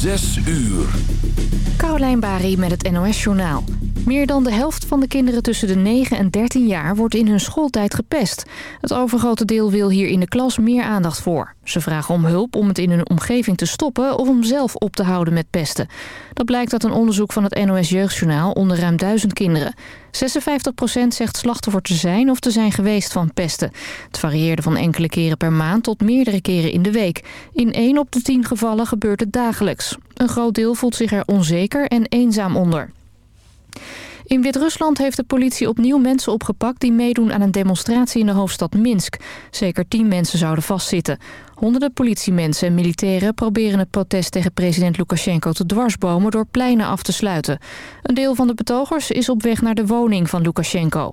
Zes uur. Carolijn Bari met het NOS Journaal. Meer dan de helft van de kinderen tussen de 9 en 13 jaar wordt in hun schooltijd gepest. Het overgrote deel wil hier in de klas meer aandacht voor. Ze vragen om hulp om het in hun omgeving te stoppen of om zelf op te houden met pesten. Dat blijkt uit een onderzoek van het NOS Jeugdjournaal onder ruim duizend kinderen. 56% zegt slachtoffer te zijn of te zijn geweest van pesten. Het varieerde van enkele keren per maand tot meerdere keren in de week. In 1 op de 10 gevallen gebeurt het dagelijks. Een groot deel voelt zich er onzeker en eenzaam onder. In Wit-Rusland heeft de politie opnieuw mensen opgepakt... die meedoen aan een demonstratie in de hoofdstad Minsk. Zeker tien mensen zouden vastzitten. Honderden politiemensen en militairen proberen het protest tegen president Lukashenko te dwarsbomen... door pleinen af te sluiten. Een deel van de betogers is op weg naar de woning van Lukashenko.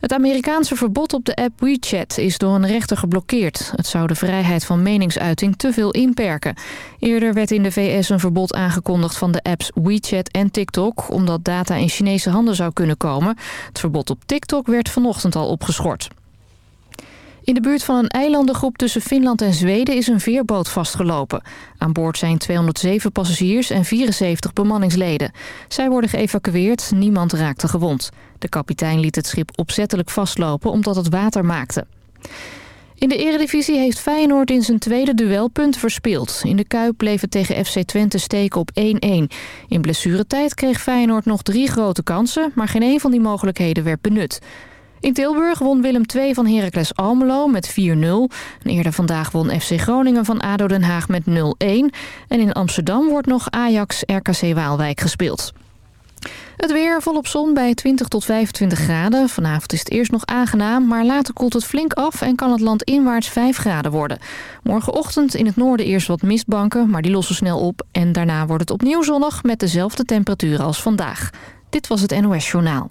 Het Amerikaanse verbod op de app WeChat is door een rechter geblokkeerd. Het zou de vrijheid van meningsuiting te veel inperken. Eerder werd in de VS een verbod aangekondigd van de apps WeChat en TikTok... omdat data in Chinese handen zou kunnen komen. Het verbod op TikTok werd vanochtend al opgeschort. In de buurt van een eilandengroep tussen Finland en Zweden is een veerboot vastgelopen. Aan boord zijn 207 passagiers en 74 bemanningsleden. Zij worden geëvacueerd, niemand raakte gewond. De kapitein liet het schip opzettelijk vastlopen omdat het water maakte. In de eredivisie heeft Feyenoord in zijn tweede duel punten verspeeld. In de Kuip bleef het tegen FC Twente steken op 1-1. In blessuretijd kreeg Feyenoord nog drie grote kansen... maar geen een van die mogelijkheden werd benut. In Tilburg won Willem II van Heracles Almelo met 4-0. Eerder vandaag won FC Groningen van ADO Den Haag met 0-1. En in Amsterdam wordt nog Ajax-RKC Waalwijk gespeeld. Het weer volop zon bij 20 tot 25 graden. Vanavond is het eerst nog aangenaam, maar later koelt het flink af... en kan het land inwaarts 5 graden worden. Morgenochtend in het noorden eerst wat mistbanken, maar die lossen snel op... en daarna wordt het opnieuw zonnig met dezelfde temperatuur als vandaag. Dit was het NOS Journaal.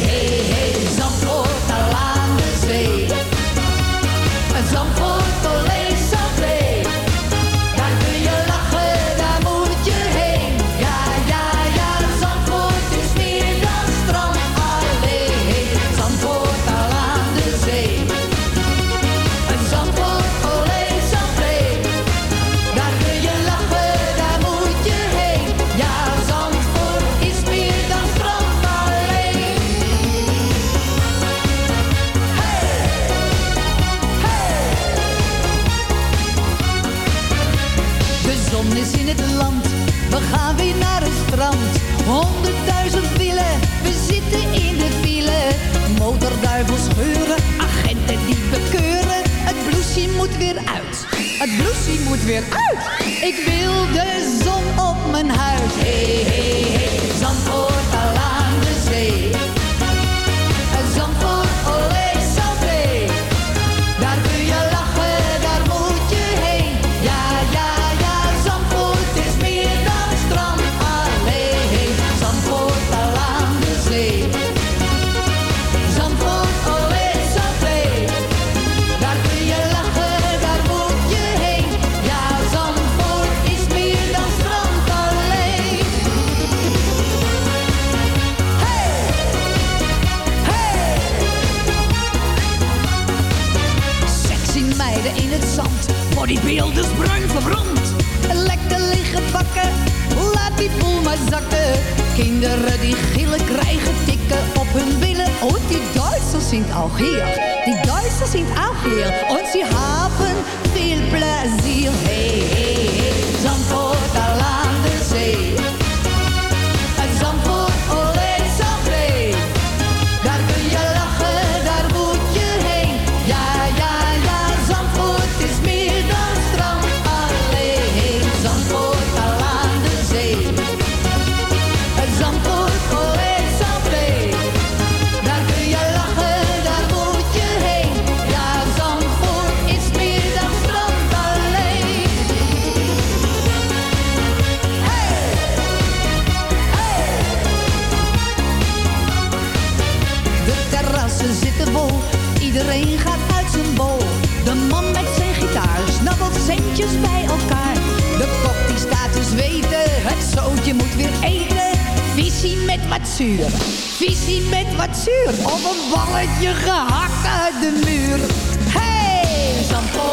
het moet weer uit. Ik wil de zon op mijn huid. Hey, hey, meiden in het zand. voor die beelden bruin verbrand. Lekker liggen bakken, laat die boel maar zakken. Kinderen die gillen krijgen tikken op hun billen. Oh, die Duitsers zijn ook hier. Die Duitsers zijn al hier. Ons die hebben veel plezier. Hey. je moet weer eten. Visie met wat zuur, visie met wat zuur. Of een balletje gehakt uit de muur. Hey, Zampo.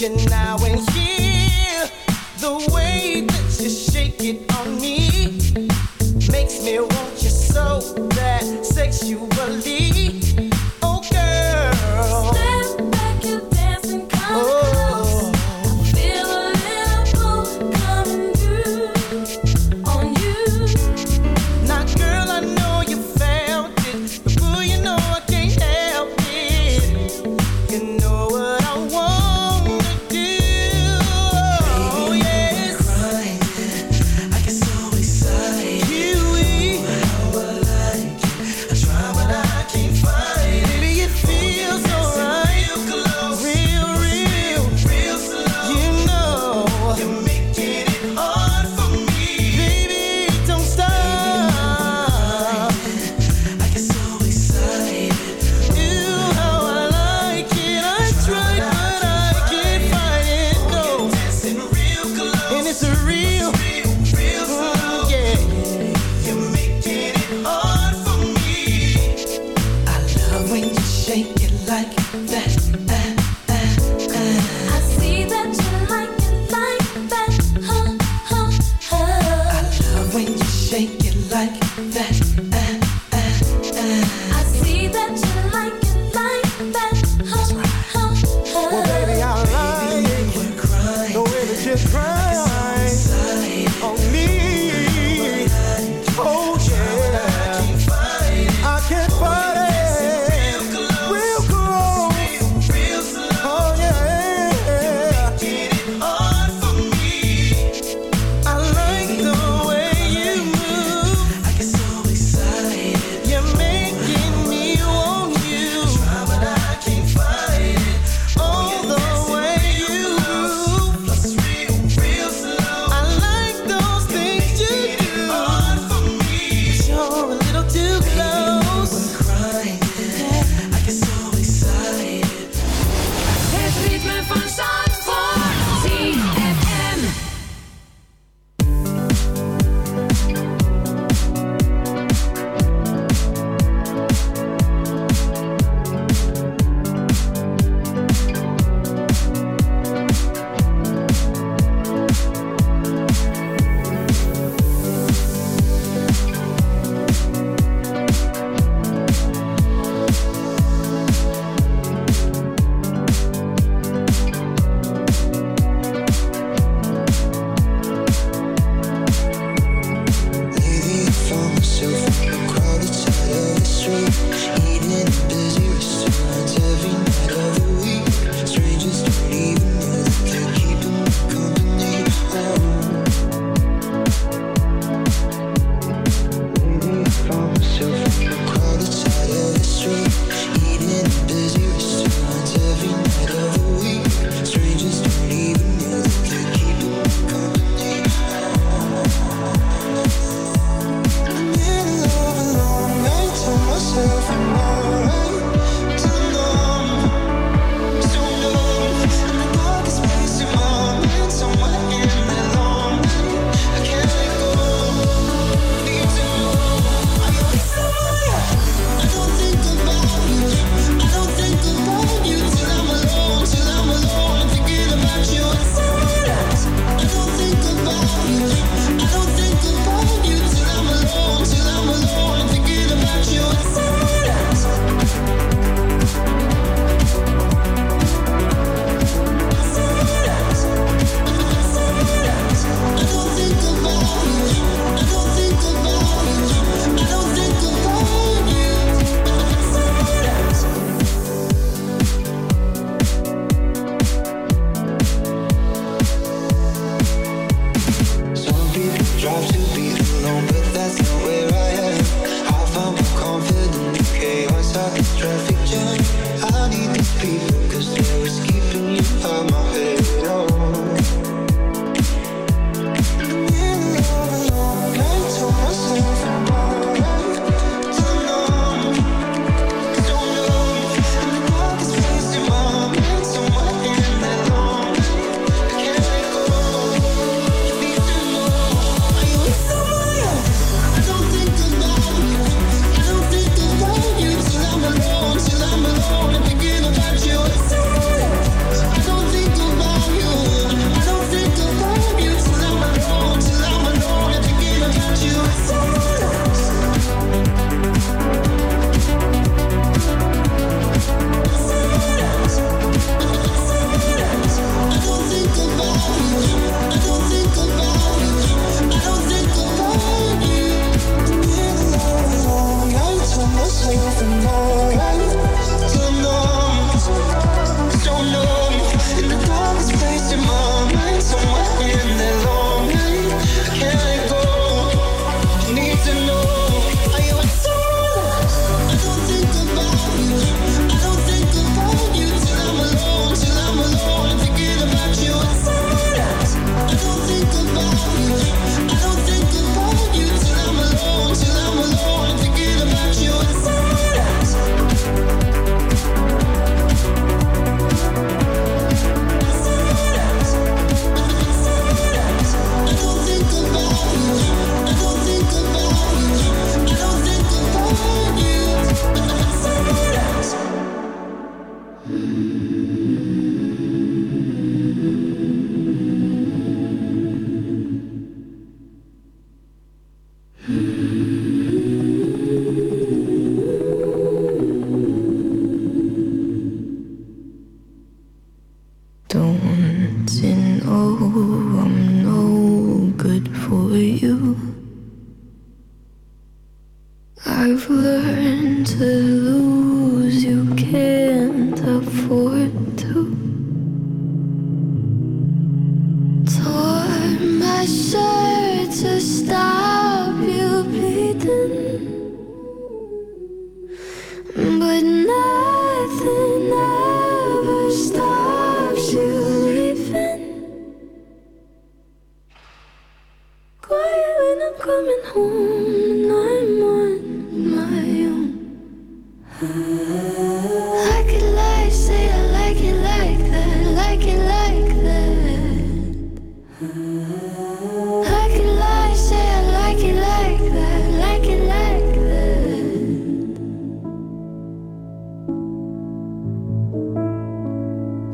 You now and here. The way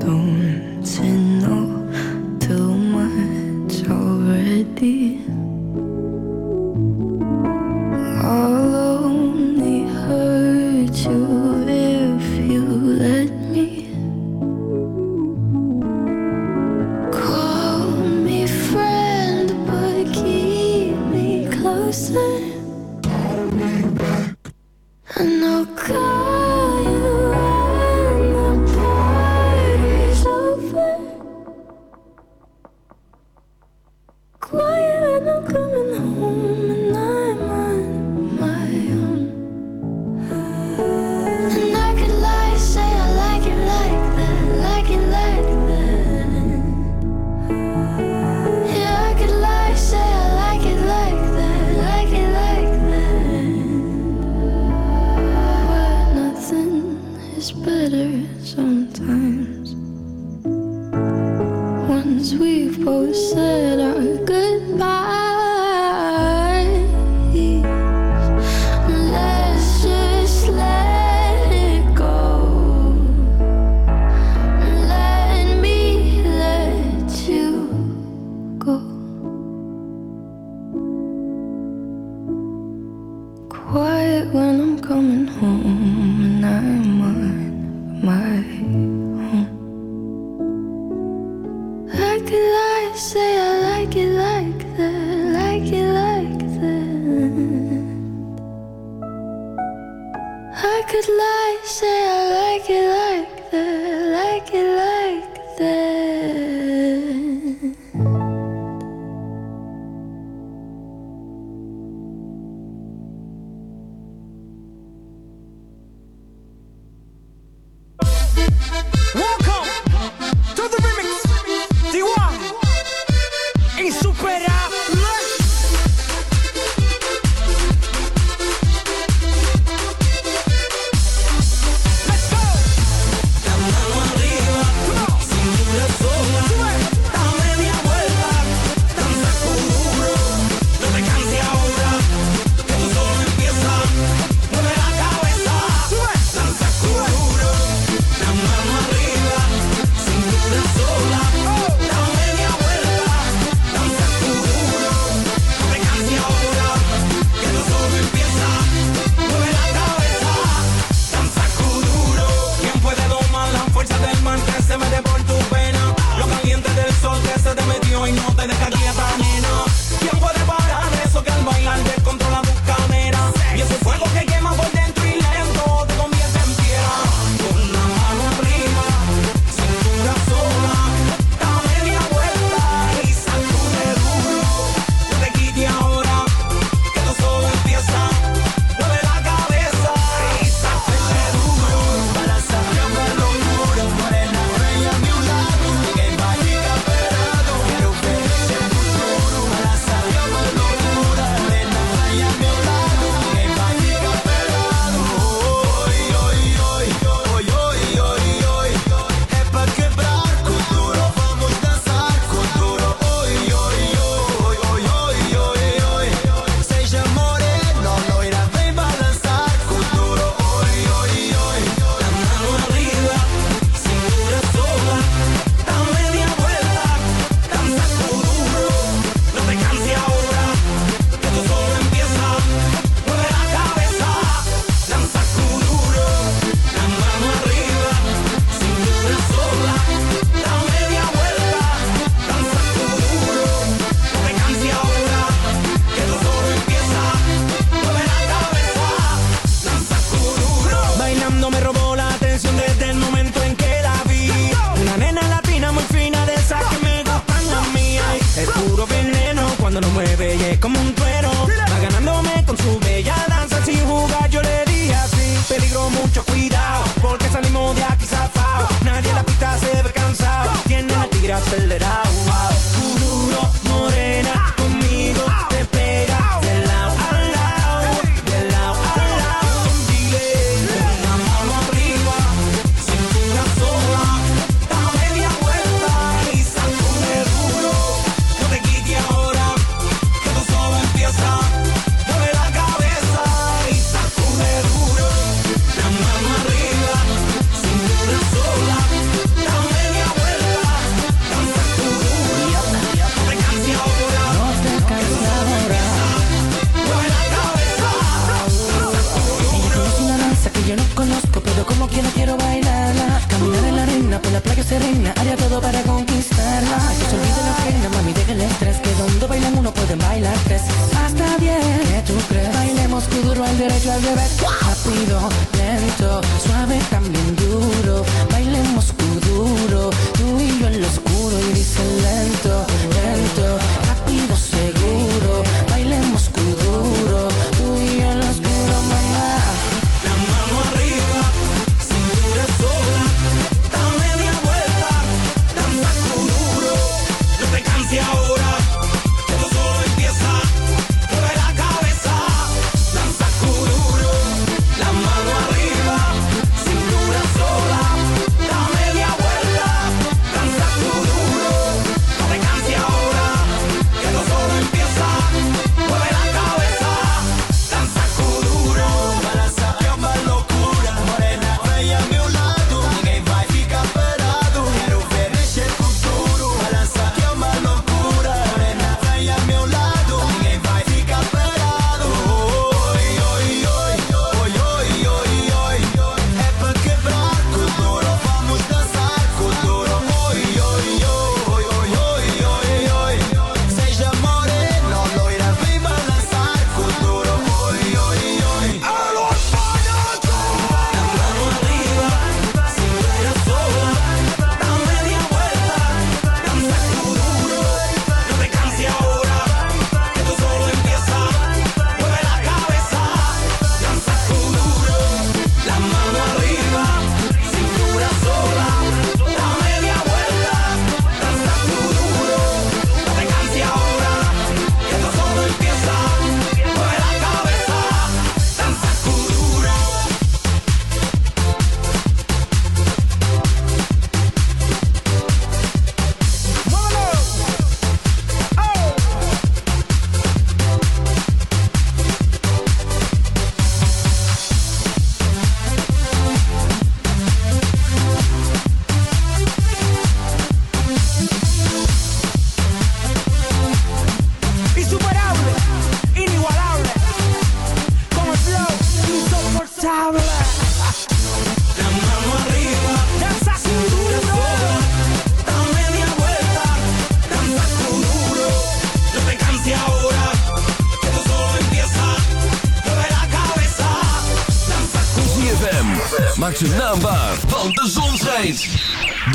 Don't you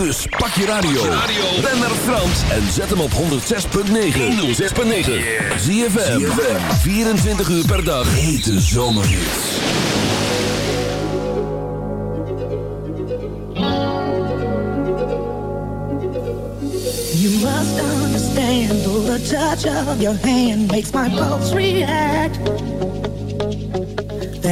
Dus pak je radio. Ben naar Frans en zet hem op 106.9. 106.9. Zie je 24 uur per dag. Hete zomerhit. You must understand, the touch of your hand makes my pulse react.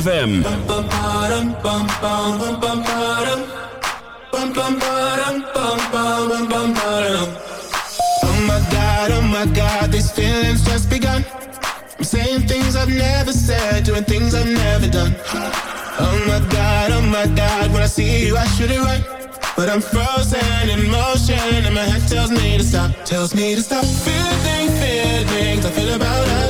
ZFM. Oh my God, oh my God, these feelings just begun. I'm saying things I've never said, doing things I've never done. Oh my God, oh my God, when I see you, I should it right. But I'm frozen in motion, and my head tells me to stop, tells me to stop. Feeling, feelings I feel about us.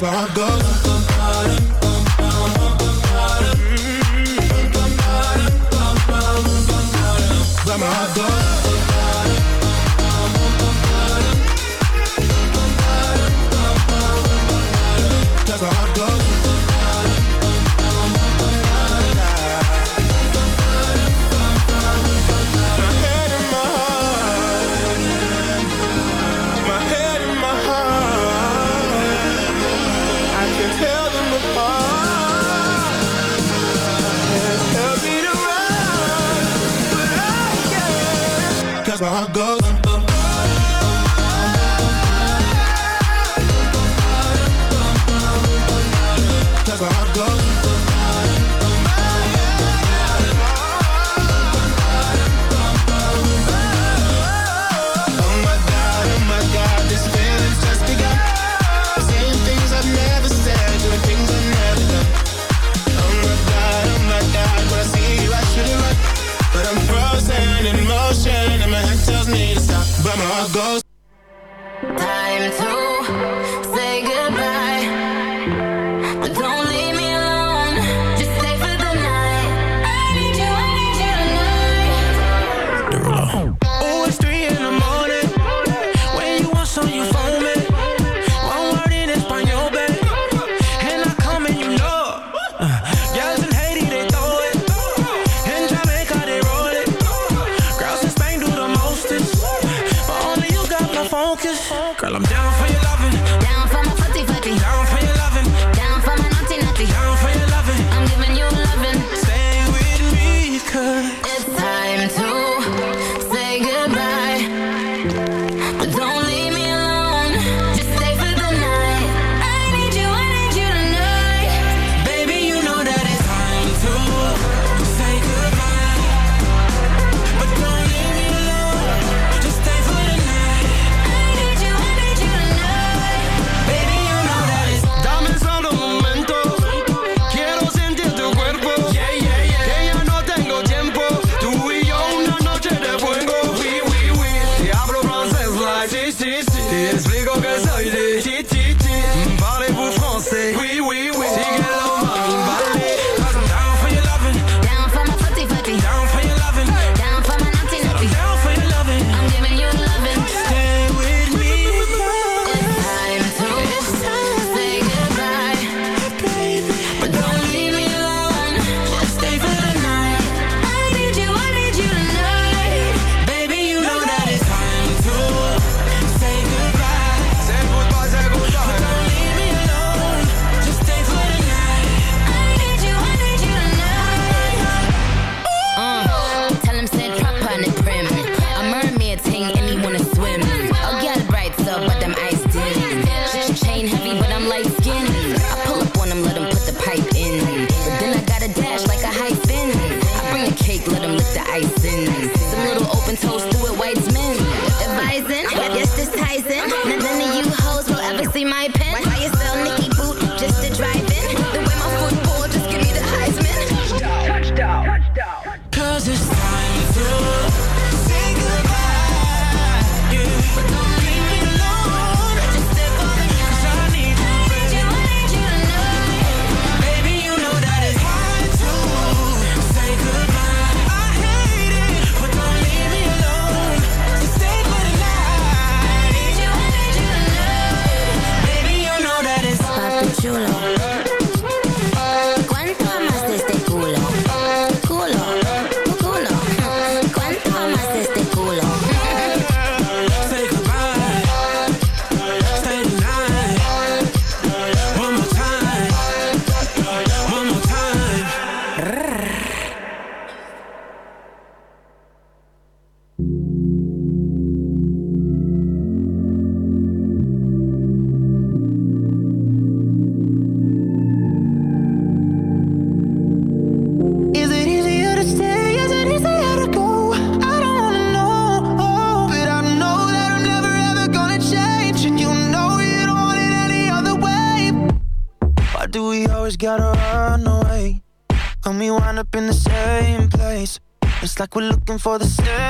where I go. cause my heart goes for the stairs